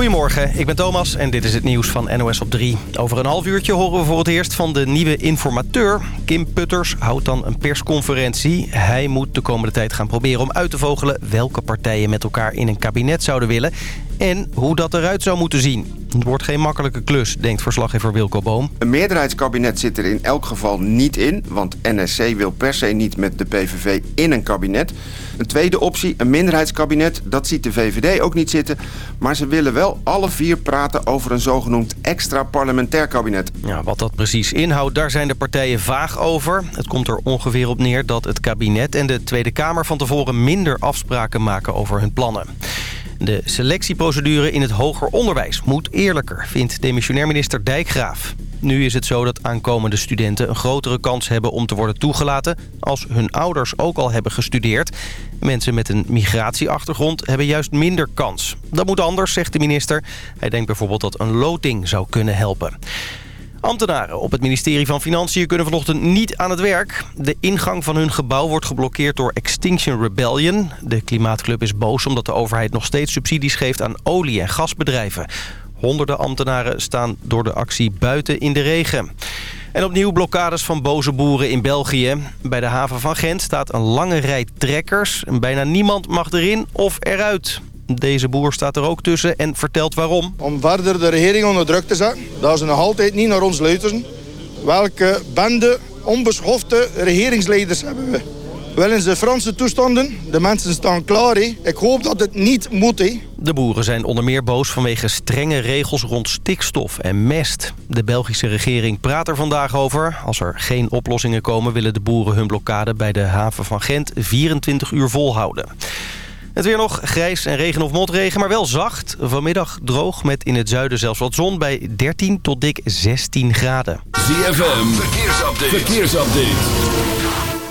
Goedemorgen, ik ben Thomas en dit is het nieuws van NOS op 3. Over een half uurtje horen we voor het eerst van de nieuwe informateur. Kim Putters houdt dan een persconferentie. Hij moet de komende tijd gaan proberen om uit te vogelen... welke partijen met elkaar in een kabinet zouden willen... en hoe dat eruit zou moeten zien. Het wordt geen makkelijke klus, denkt verslaggever Wilco Boom. Een meerderheidskabinet zit er in elk geval niet in... want NSC wil per se niet met de PVV in een kabinet. Een tweede optie, een minderheidskabinet, dat ziet de VVD ook niet zitten... maar ze willen wel alle vier praten over een zogenoemd extra parlementair kabinet. Ja, wat dat precies inhoudt, daar zijn de partijen vaag over. Het komt er ongeveer op neer dat het kabinet en de Tweede Kamer van tevoren minder afspraken maken over hun plannen. De selectieprocedure in het hoger onderwijs moet eerlijker, vindt demissionair minister Dijkgraaf. Nu is het zo dat aankomende studenten een grotere kans hebben om te worden toegelaten... als hun ouders ook al hebben gestudeerd. Mensen met een migratieachtergrond hebben juist minder kans. Dat moet anders, zegt de minister. Hij denkt bijvoorbeeld dat een loting zou kunnen helpen. Ambtenaren op het ministerie van Financiën kunnen vanochtend niet aan het werk. De ingang van hun gebouw wordt geblokkeerd door Extinction Rebellion. De klimaatclub is boos omdat de overheid nog steeds subsidies geeft aan olie- en gasbedrijven. Honderden ambtenaren staan door de actie buiten in de regen. En opnieuw blokkades van boze boeren in België. Bij de haven van Gent staat een lange rij trekkers. Bijna niemand mag erin of eruit. Deze boer staat er ook tussen en vertelt waarom. Om verder de regering onder druk te zetten. Dat ze nog altijd niet naar ons luisteren. Welke bende onbeschofte regeringsleiders hebben we? Willen ze Franse toestanden? De mensen staan klaar. He. Ik hoop dat het niet moet. He. De boeren zijn onder meer boos vanwege strenge regels rond stikstof en mest. De Belgische regering praat er vandaag over. Als er geen oplossingen komen willen de boeren hun blokkade bij de haven van Gent 24 uur volhouden. Het weer nog grijs en regen of motregen, maar wel zacht. Vanmiddag droog met in het zuiden zelfs wat zon bij 13 tot dik 16 graden. ZFM, verkeersupdate. verkeersupdate.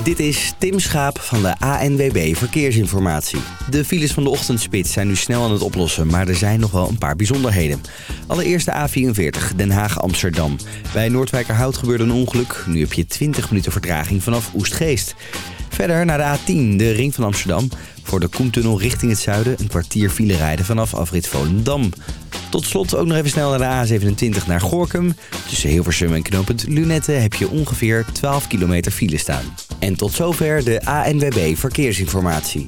Dit is Tim Schaap van de ANWB Verkeersinformatie. De files van de ochtendspits zijn nu snel aan het oplossen, maar er zijn nog wel een paar bijzonderheden. Allereerst de A44, Den Haag-Amsterdam. Bij Noordwijkerhout gebeurde een ongeluk. Nu heb je 20 minuten vertraging vanaf Oestgeest. Verder naar de A10, de ring van Amsterdam. Voor de Koentunnel richting het zuiden een kwartier file rijden vanaf afrit Volendam. Tot slot ook nog even snel naar de A27 naar Gorkum. Tussen Hilversum en knooppunt Lunette heb je ongeveer 12 kilometer file staan. En tot zover de ANWB Verkeersinformatie.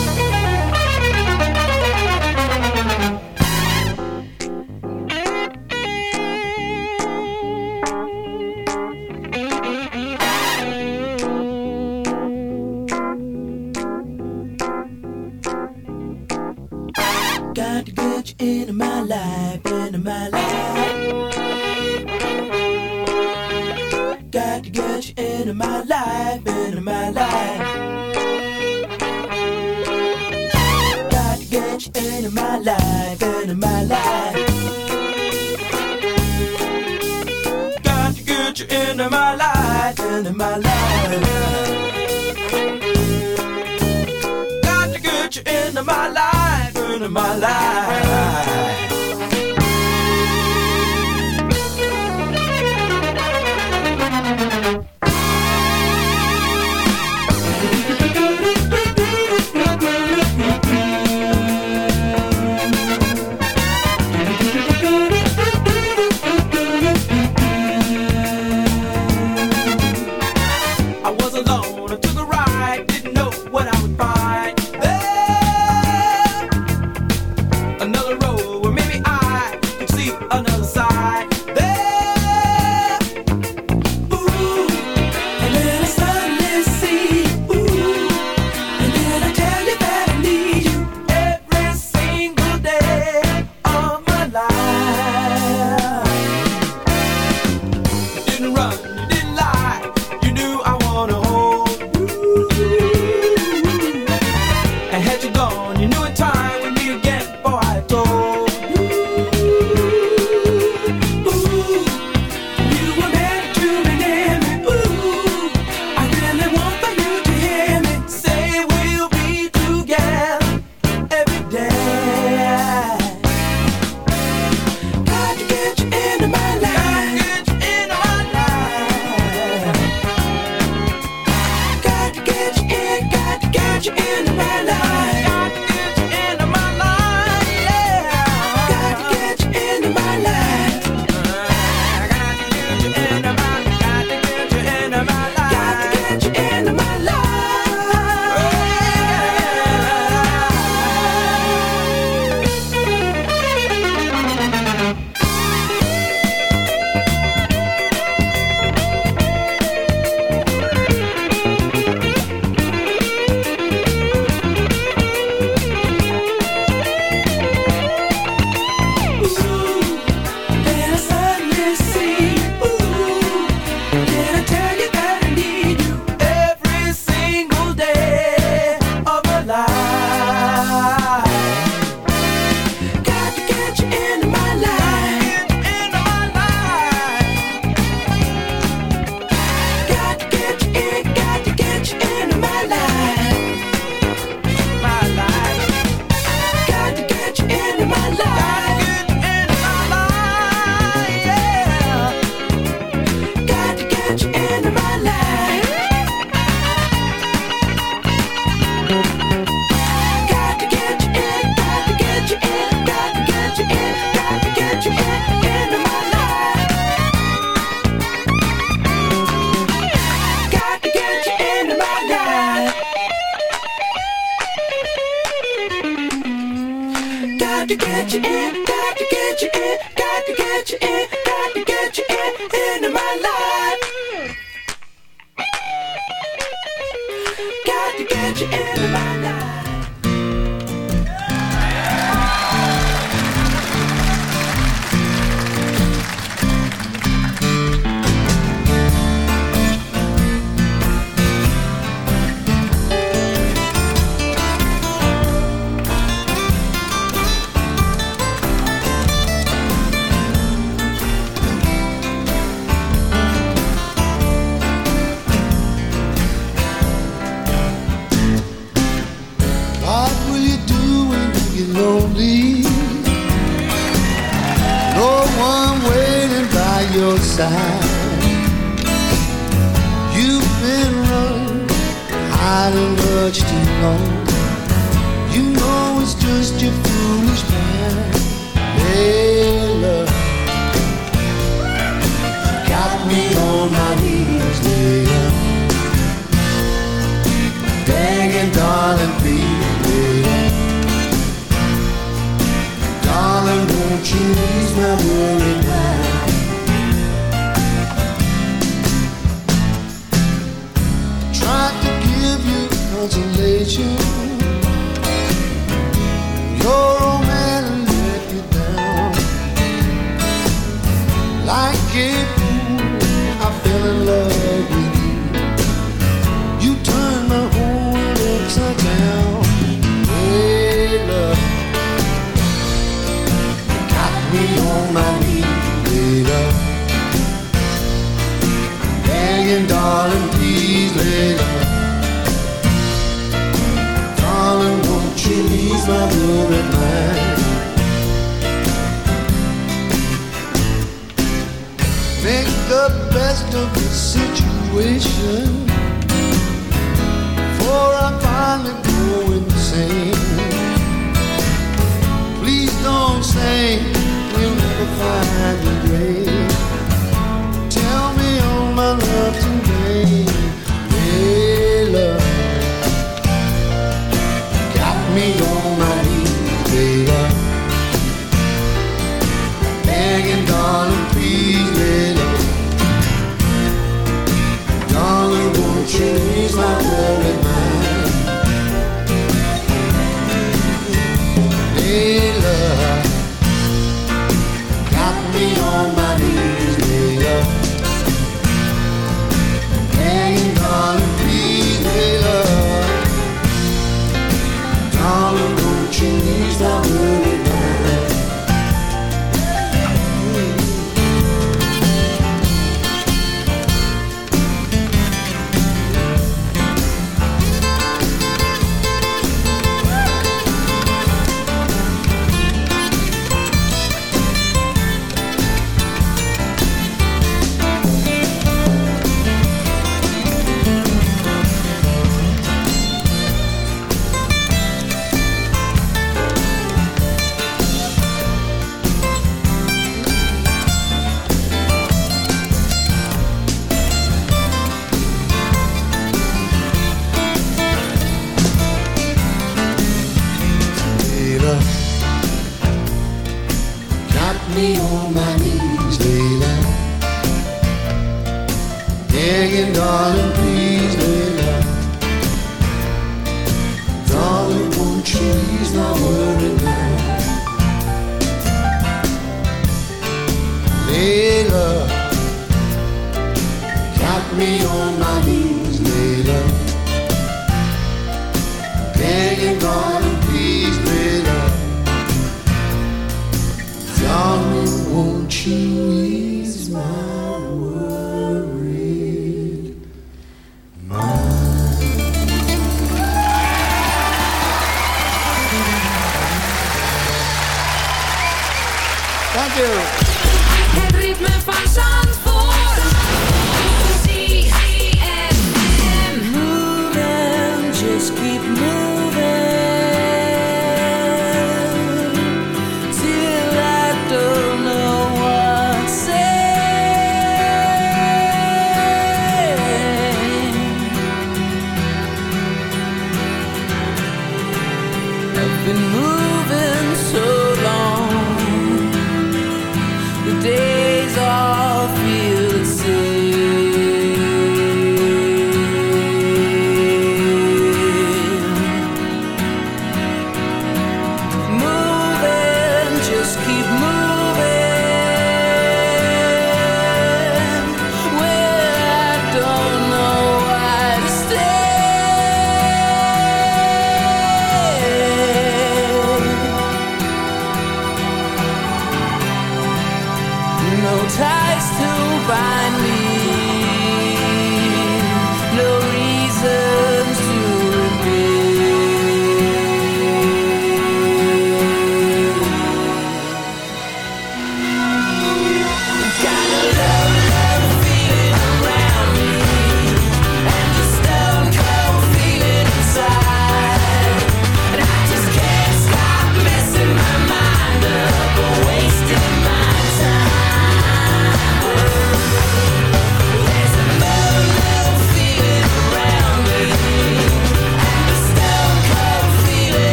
My life.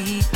Me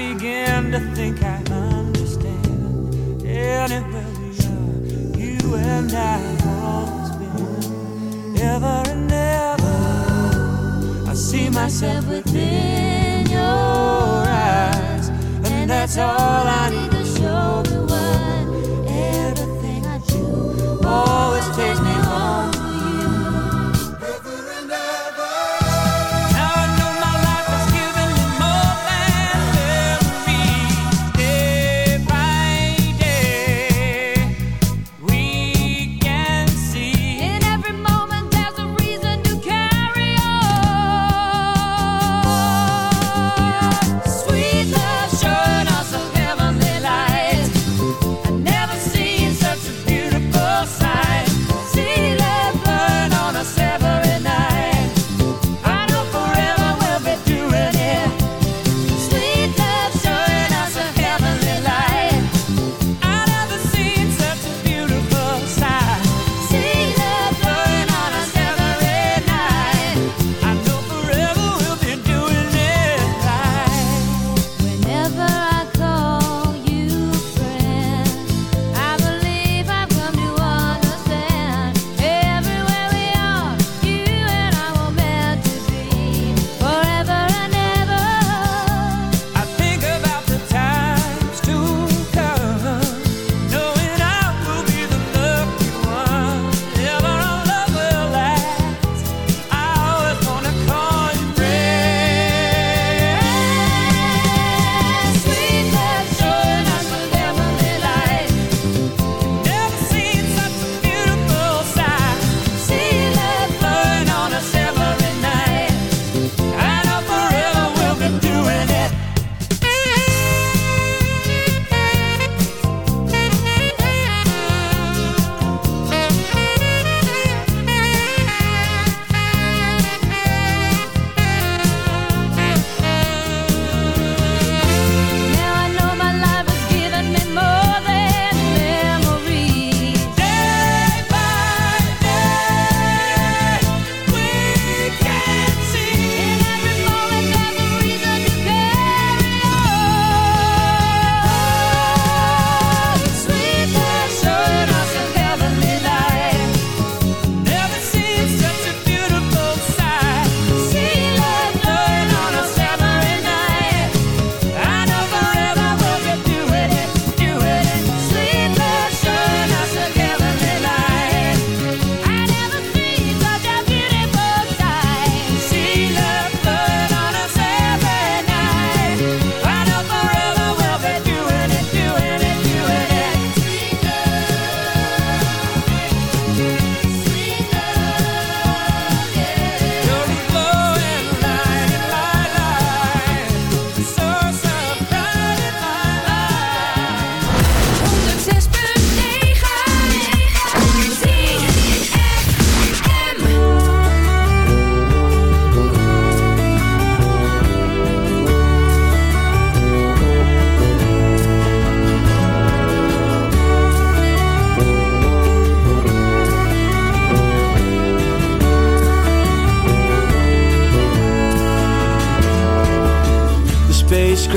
begin to think I understand. Anywhere we are, you and I have always been. Ever and ever, I see myself within.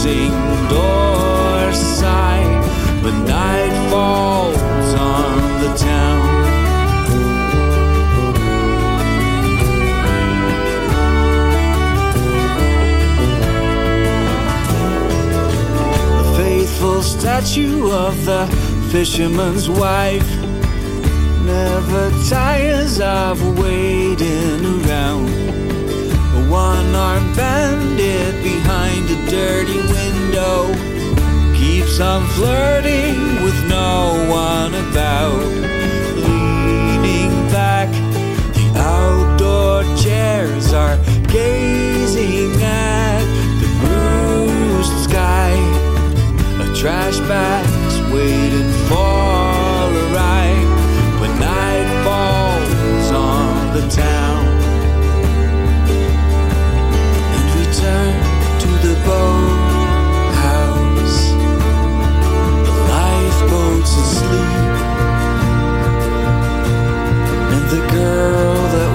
closing doors sigh when night falls on the town. The faithful statue of the fisherman's wife never tires of waiting around. One armed bandit behind a dirty window keeps on flirting with no one about. Leaning back, the outdoor chairs are gazing at the bruised sky. A trash bag's waiting for a ride when night falls on the town. Girl that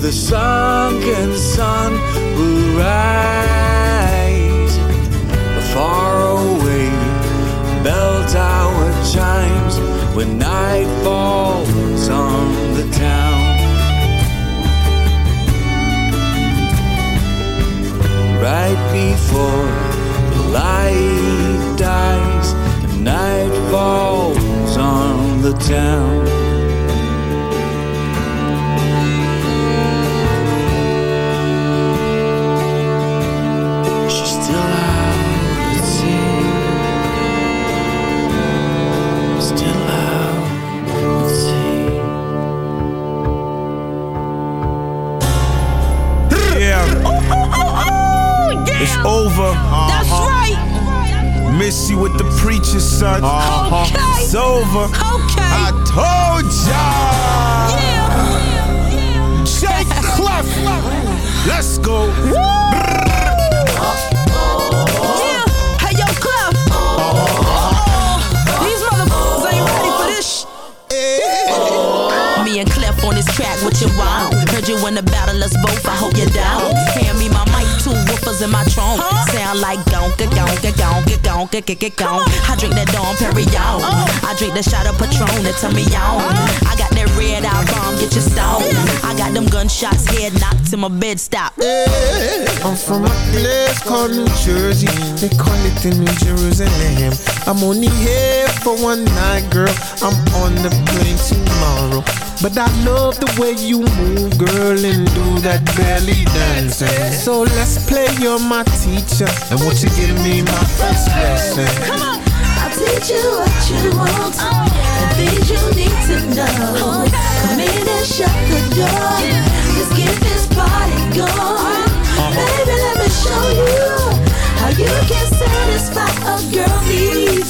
the sunken sun will rise. Far away, bell tower chimes when night falls on the town. Right before the light dies, night falls on the town. You with the preacher's son. Uh-huh. Okay. It's over. Okay. I told ya. Jake Clef. Let's go. Yeah. Hey, yo, Clef. Uh-huh. These motherfuckers ain't ready for this uh-huh. Me and Clef on this track, what you want? Heard you in the battle, let's both, I hope you're down. Hand me my mic, two woofers in my trunk. Sound like gonka, gonka, gonka, gonka, gonka, gonka. I drink that Dom Perignon. I drink that shot of Patron that turn me on. I got that red eye bomb, get you stoned. I got them gunshots, head knocked till my bed stop. I'm from a place called New Jersey. They call it the New Jerusalem. I'm only here for one night, girl. I'm on the plane tomorrow. But I love the way you move, girl, and do that belly dancing. So let's play, you're my teacher. And won't you give me my first lesson? Come on. I'll teach you what you want Oh and things you need to know. Come in and shut the door. Let's get this party going. Uh-huh. Baby, let me show you how you can satisfy a girl needs.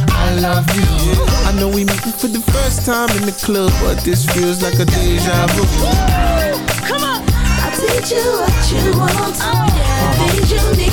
I love you. I know we meeting for the first time in the club, but this feels like a deja vu. Come on. I'll teach you what you want. The things you need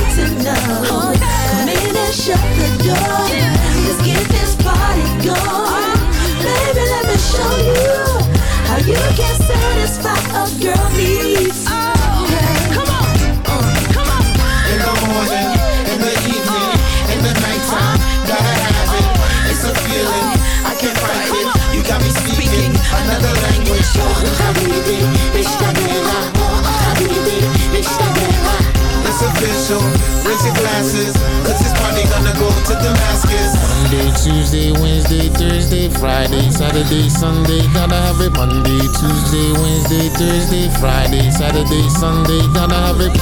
official, raise your glasses, cause this party gonna go to Damascus. Monday, Tuesday, Wednesday, Thursday, Friday, Saturday, Sunday, gotta have it. Monday, Tuesday, Wednesday, Thursday, Friday, Saturday, Sunday, gotta have it.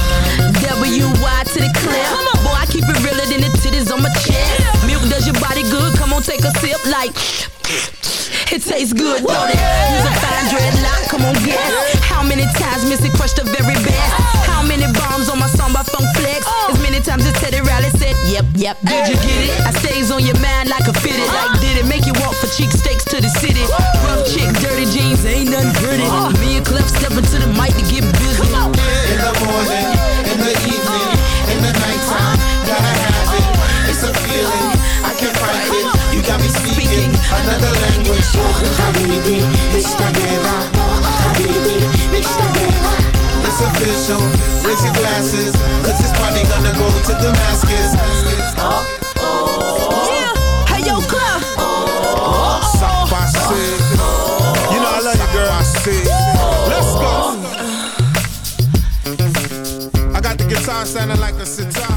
WY to the clip. Boy, I keep it realer than the titties on my chest. Milk does your body good. Come on, take a sip like. Tastes good, don't it? Use a fine dreadlock, come on, guess. How many times Missy crushed the very best? How many bombs on my song by Funk Flex? As many times as Teddy Riley said, Yep, yep, did you get it? I stays on your mind like a fitted. Like, did it make you walk for cheek steaks to the city? Rough chick, dirty jeans, ain't nothing pretty. Me and Clef stepping to the mic to get another language. Habibi, Ishtagela, Habibi, Ishtagela. It's official, raise your glasses, cause this party gonna go to Damascus. Oh. Yeah, hey yo, Clef. Suck by Sid. You know I love you, girl. Sid. Let's go. I got the guitar sounding like a sitar.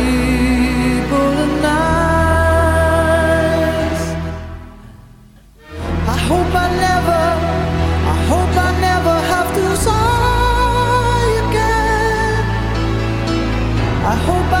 hope I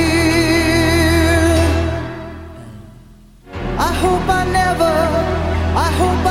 Hope I never, I hope I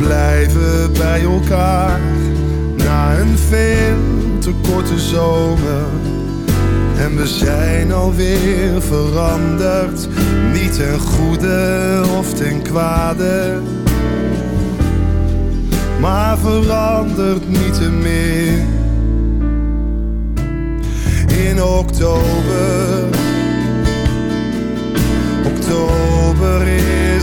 Blijven bij elkaar na een veel te korte zomer. En we zijn alweer veranderd, niet ten goede of ten kwade. Maar verandert niet te meer in oktober. Oktober is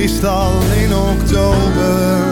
Is al in oktober.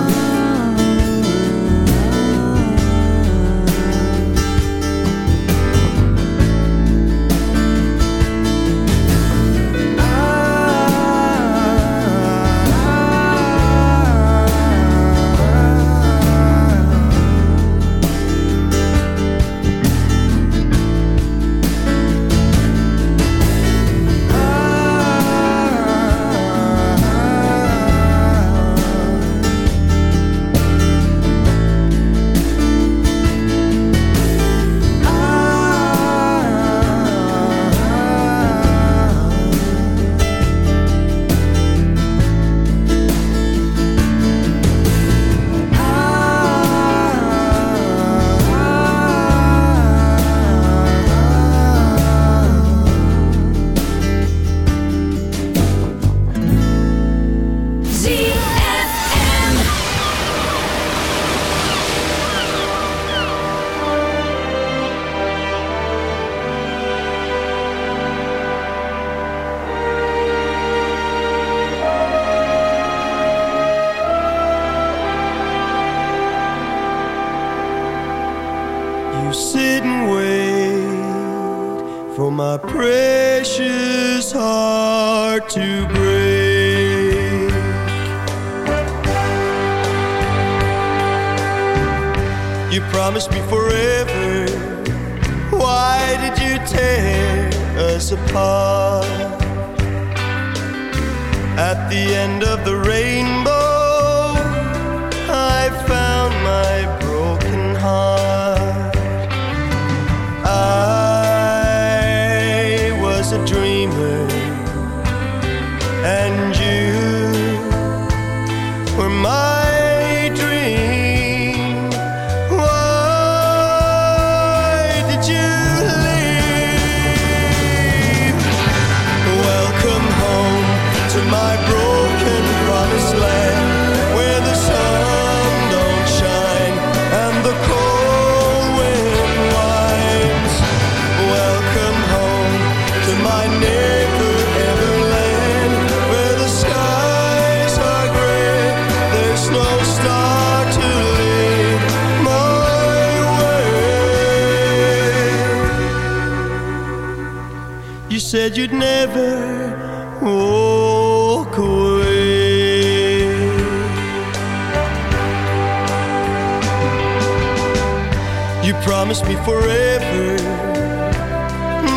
You promised me forever,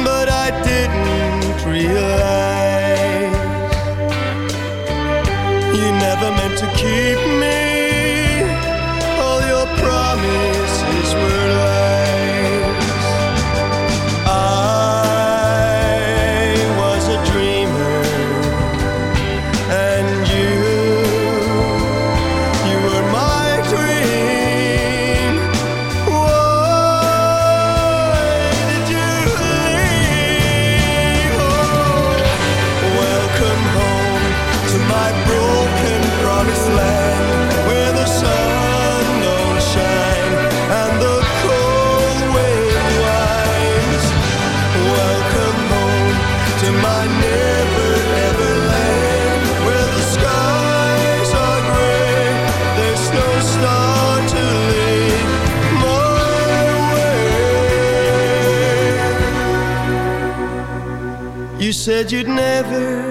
but I didn't realize you never meant to keep me. said you'd never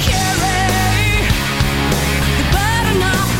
carry. The burden of